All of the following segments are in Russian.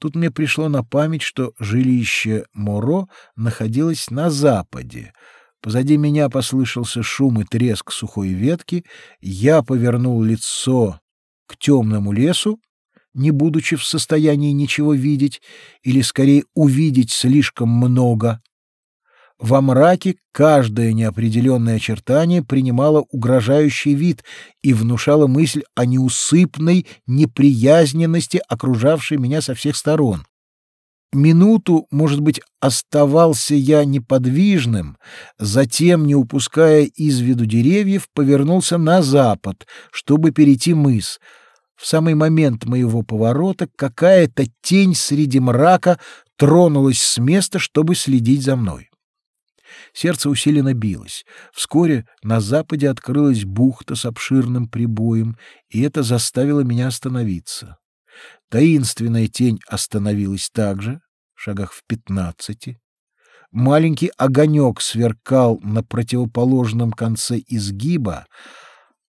Тут мне пришло на память, что жилище Моро находилось на западе. Позади меня послышался шум и треск сухой ветки. Я повернул лицо к темному лесу, не будучи в состоянии ничего видеть, или скорее увидеть слишком много. Во мраке каждое неопределенное очертание принимало угрожающий вид и внушало мысль о неусыпной неприязненности, окружавшей меня со всех сторон. Минуту, может быть, оставался я неподвижным, затем, не упуская из виду деревьев, повернулся на запад, чтобы перейти мыс. В самый момент моего поворота какая-то тень среди мрака тронулась с места, чтобы следить за мной. Сердце усиленно билось. Вскоре на западе открылась бухта с обширным прибоем, и это заставило меня остановиться. Таинственная тень остановилась также, шагах в пятнадцати. Маленький огонек сверкал на противоположном конце изгиба,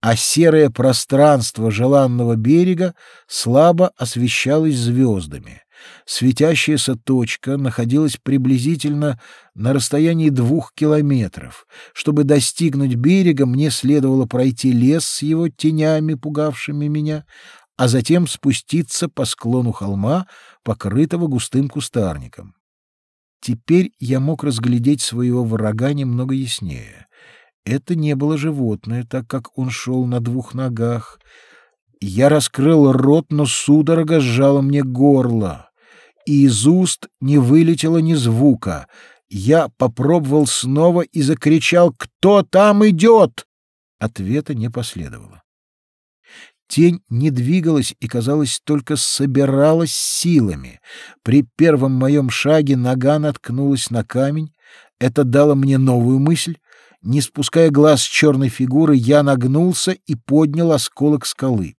а серое пространство желанного берега слабо освещалось звездами. Светящаяся точка находилась приблизительно на расстоянии двух километров. Чтобы достигнуть берега, мне следовало пройти лес с его тенями, пугавшими меня, а затем спуститься по склону холма, покрытого густым кустарником. Теперь я мог разглядеть своего врага немного яснее. Это не было животное, так как он шел на двух ногах. Я раскрыл рот, но судорога сжала мне горло и из уст не вылетело ни звука. Я попробовал снова и закричал «Кто там идет?» Ответа не последовало. Тень не двигалась и, казалось, только собиралась силами. При первом моем шаге нога наткнулась на камень. Это дало мне новую мысль. Не спуская глаз с черной фигуры, я нагнулся и поднял осколок скалы.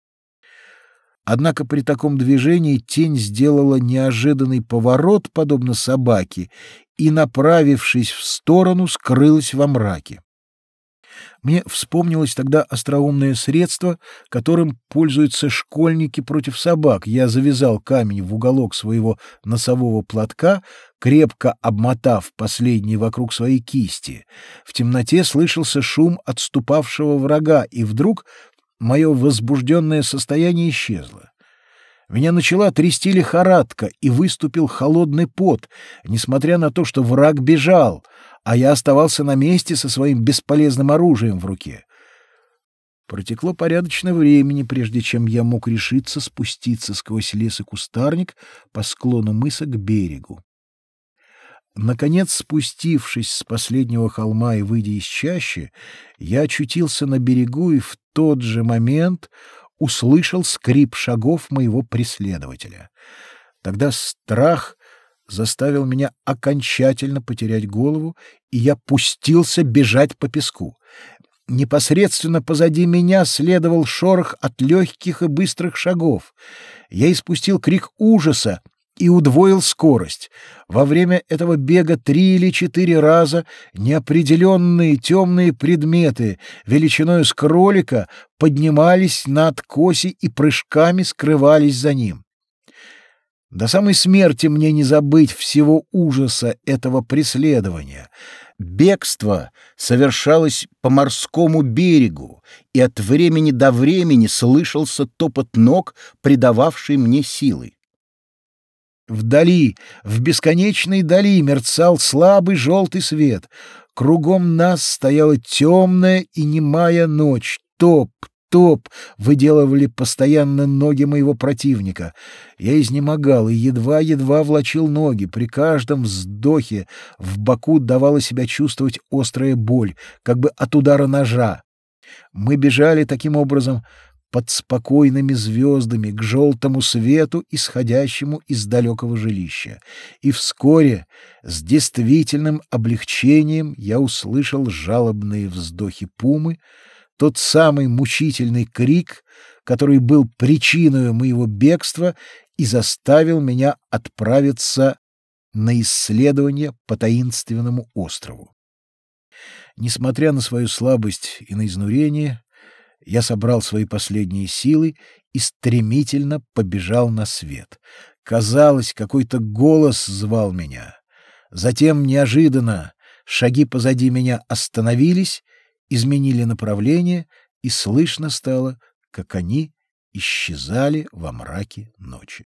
Однако при таком движении тень сделала неожиданный поворот, подобно собаке, и, направившись в сторону, скрылась во мраке. Мне вспомнилось тогда остроумное средство, которым пользуются школьники против собак. Я завязал камень в уголок своего носового платка, крепко обмотав последний вокруг своей кисти. В темноте слышался шум отступавшего врага, и вдруг мое возбужденное состояние исчезло. Меня начала трясти лихорадка, и выступил холодный пот, несмотря на то, что враг бежал, а я оставался на месте со своим бесполезным оружием в руке. Протекло порядочно времени, прежде чем я мог решиться спуститься сквозь лес и кустарник по склону мыса к берегу. Наконец, спустившись с последнего холма и выйдя из чащи, я очутился на берегу и в тот же момент услышал скрип шагов моего преследователя. Тогда страх заставил меня окончательно потерять голову, и я пустился бежать по песку. Непосредственно позади меня следовал шорох от легких и быстрых шагов. Я испустил крик ужаса, и удвоил скорость. Во время этого бега три или четыре раза неопределенные темные предметы величиной с кролика поднимались на откосе и прыжками скрывались за ним. До самой смерти мне не забыть всего ужаса этого преследования. Бегство совершалось по морскому берегу, и от времени до времени слышался топот ног, придававший мне силы. Вдали, в бесконечной дали мерцал слабый желтый свет. Кругом нас стояла темная и немая ночь. Топ, топ выделывали постоянно ноги моего противника. Я изнемогал и едва-едва влачил ноги. При каждом вздохе в боку давала себя чувствовать острая боль, как бы от удара ножа. Мы бежали таким образом под спокойными звездами к желтому свету, исходящему из далекого жилища. И вскоре с действительным облегчением я услышал жалобные вздохи пумы, тот самый мучительный крик, который был причиной моего бегства и заставил меня отправиться на исследование по таинственному острову. Несмотря на свою слабость и на изнурение, я собрал свои последние силы и стремительно побежал на свет. Казалось, какой-то голос звал меня. Затем неожиданно шаги позади меня остановились, изменили направление, и слышно стало, как они исчезали во мраке ночи.